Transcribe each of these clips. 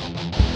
Bye.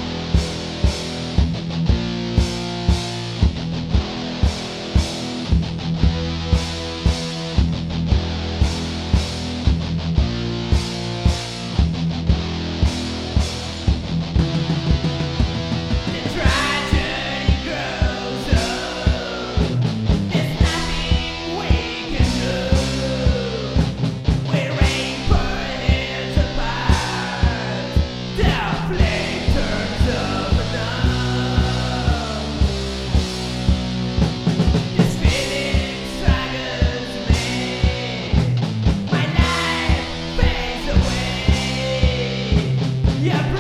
Yeah.